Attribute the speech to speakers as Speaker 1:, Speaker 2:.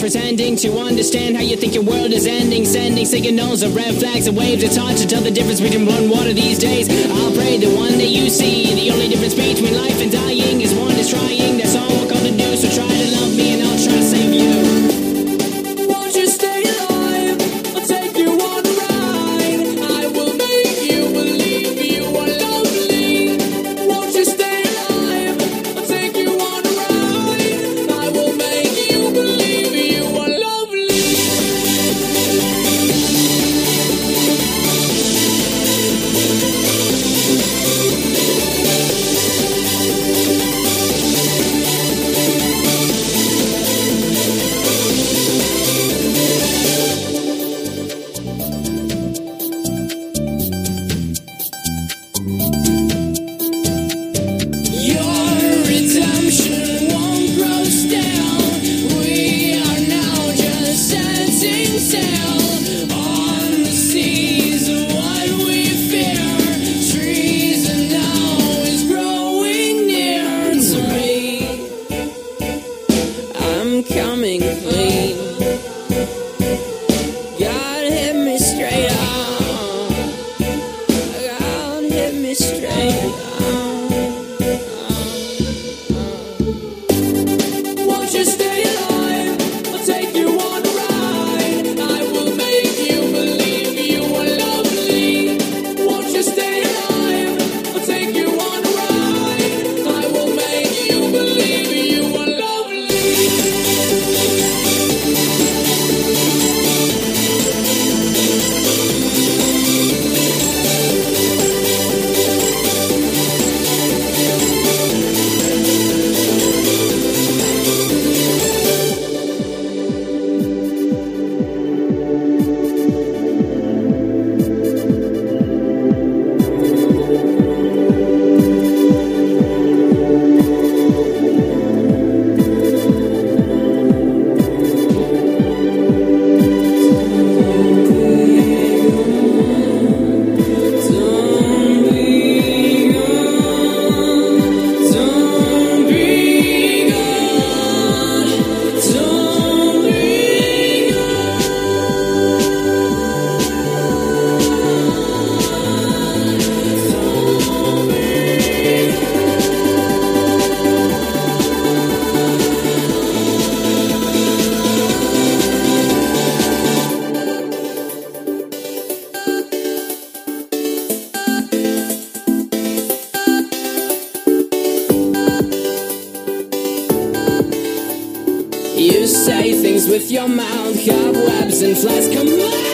Speaker 1: pretending to understand how you think your world is ending. Sending signals of red flags and waves. It's hard to tell the difference between and water these days. I'll pray the one that you see. The only difference between life and dying is one is trying. That's all setting sail You say things with your mouth, cobwebs and flies come out.